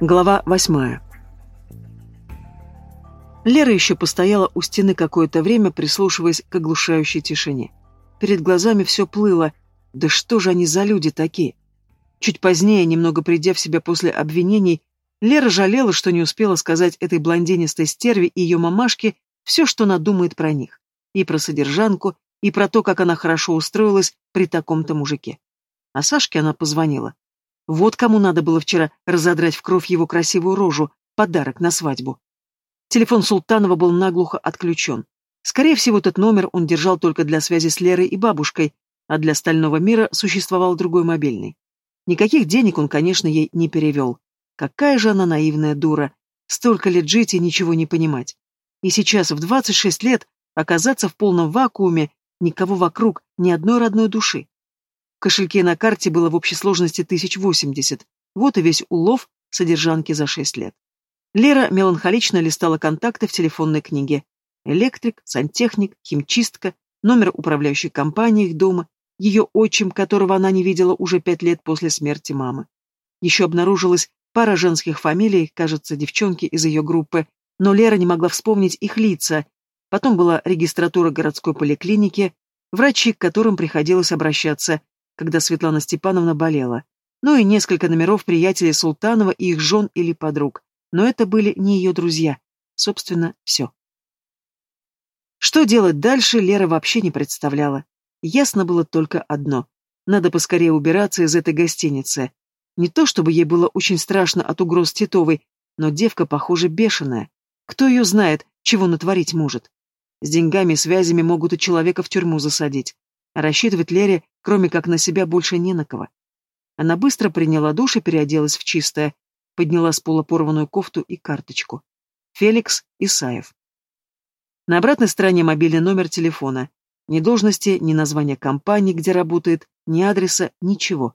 Глава восьмая. Лера еще постояла у стены какое-то время, прислушиваясь к оглушающей тишине. Перед глазами все плыло. Да что же они за люди такие? Чуть позднее, немного придя в себя после обвинений, Лера жалела, что не успела сказать этой блондинистой стерве и ее мамашке все, что она думает про них. И про содержанку, и про то, как она хорошо устроилась при таком-то мужике. А Сашке она позвонила. Вот кому надо было вчера разодрать в кровь его красивую рожу, подарок на свадьбу. Телефон Султанова был наглухо отключен. Скорее всего, этот номер он держал только для связи с Лерой и бабушкой, а для остального мира существовал другой мобильный. Никаких денег он, конечно, ей не перевел. Какая же она наивная дура. Столько лет жить и ничего не понимать. И сейчас, в 26 лет, оказаться в полном вакууме, никого вокруг, ни одной родной души. Кошельке на карте было в общей сложности 1080. Вот и весь улов содержанки за 6 лет. Лера меланхолично листала контакты в телефонной книге. Электрик, сантехник, химчистка, номер управляющей компании их дома, ее отчим, которого она не видела уже пять лет после смерти мамы. Еще обнаружилась пара женских фамилий, кажется, девчонки из ее группы, но Лера не могла вспомнить их лица. Потом была регистратура городской поликлиники, врачи, к которым приходилось обращаться, когда Светлана Степановна болела. Ну и несколько номеров приятелей Султанова и их жен или подруг. Но это были не ее друзья. Собственно, все. Что делать дальше, Лера вообще не представляла. Ясно было только одно. Надо поскорее убираться из этой гостиницы. Не то чтобы ей было очень страшно от угроз Титовой, но девка, похоже, бешеная. Кто ее знает, чего натворить может? С деньгами и связями могут и человека в тюрьму засадить. Рассчитывать Лере, кроме как на себя, больше не на кого. Она быстро приняла душ и переоделась в чистое, подняла с пола порванную кофту и карточку. Феликс Исаев. На обратной стороне мобильный номер телефона. Ни должности, ни названия компании, где работает, ни адреса, ничего.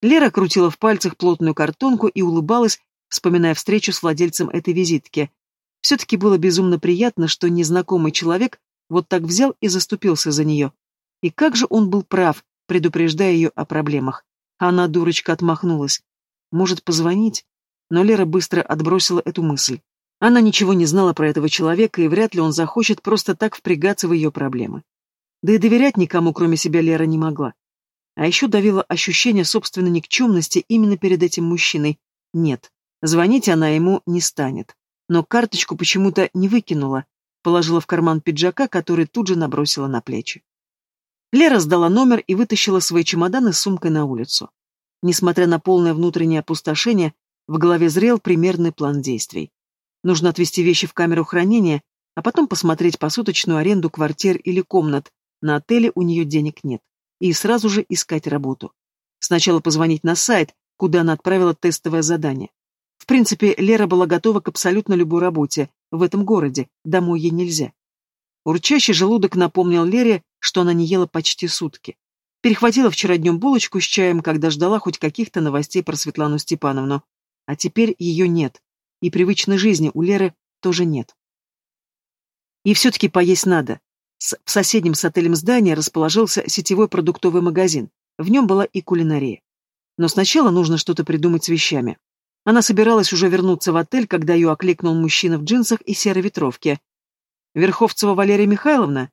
Лера крутила в пальцах плотную картонку и улыбалась, вспоминая встречу с владельцем этой визитки. Все-таки было безумно приятно, что незнакомый человек вот так взял и заступился за нее. И как же он был прав, предупреждая ее о проблемах. Она, дурочка, отмахнулась. Может, позвонить? Но Лера быстро отбросила эту мысль. Она ничего не знала про этого человека, и вряд ли он захочет просто так впрягаться в ее проблемы. Да и доверять никому, кроме себя, Лера не могла. А еще давило ощущение собственной никчемности именно перед этим мужчиной. Нет, звонить она ему не станет но карточку почему-то не выкинула, положила в карман пиджака, который тут же набросила на плечи. Лера сдала номер и вытащила свои чемоданы с сумкой на улицу. Несмотря на полное внутреннее опустошение, в голове зрел примерный план действий. Нужно отвезти вещи в камеру хранения, а потом посмотреть посуточную аренду квартир или комнат. На отеле у нее денег нет. И сразу же искать работу. Сначала позвонить на сайт, куда она отправила тестовое задание. В принципе, Лера была готова к абсолютно любой работе в этом городе, домой ей нельзя. Урчащий желудок напомнил Лере, что она не ела почти сутки. Перехватила вчера днем булочку с чаем, когда ждала хоть каких-то новостей про Светлану Степановну. А теперь ее нет. И привычной жизни у Леры тоже нет. И все-таки поесть надо. С, в соседнем с отелем здании расположился сетевой продуктовый магазин. В нем была и кулинария. Но сначала нужно что-то придумать с вещами. Она собиралась уже вернуться в отель, когда ее окликнул мужчина в джинсах и серой ветровке. «Верховцева Валерия Михайловна?»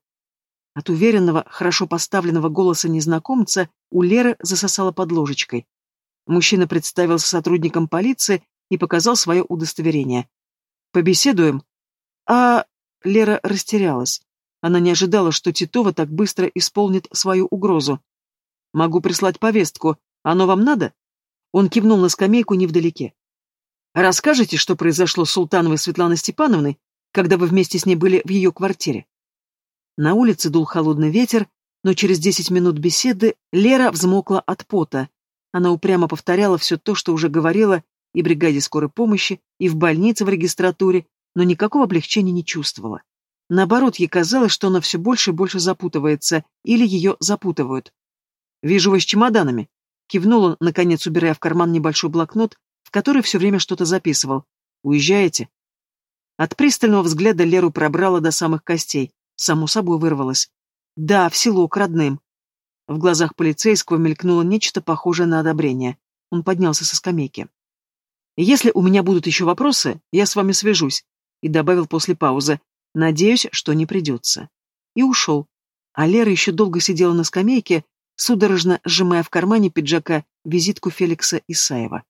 От уверенного, хорошо поставленного голоса незнакомца у Леры засосала под ложечкой. Мужчина представился сотрудником полиции и показал свое удостоверение. «Побеседуем?» А Лера растерялась. Она не ожидала, что Титова так быстро исполнит свою угрозу. «Могу прислать повестку. Оно вам надо?» Он кивнул на скамейку невдалеке. «Расскажите, что произошло с Султановой Светланой Степановной, когда вы вместе с ней были в ее квартире?» На улице дул холодный ветер, но через десять минут беседы Лера взмокла от пота. Она упрямо повторяла все то, что уже говорила и бригаде скорой помощи, и в больнице в регистратуре, но никакого облегчения не чувствовала. Наоборот, ей казалось, что она все больше и больше запутывается, или ее запутывают. «Вижу вы с чемоданами», Кивнул он, наконец убирая в карман небольшой блокнот, в который все время что-то записывал. «Уезжаете?» От пристального взгляда Леру пробрала до самых костей. Само собой вырвалось. «Да, в село, к родным». В глазах полицейского мелькнуло нечто похожее на одобрение. Он поднялся со скамейки. Если у меня будут еще вопросы, я с вами свяжусь, и добавил после паузы. Надеюсь, что не придется. И ушел. А Лера еще долго сидела на скамейке, судорожно сжимая в кармане пиджака визитку Феликса Исаева.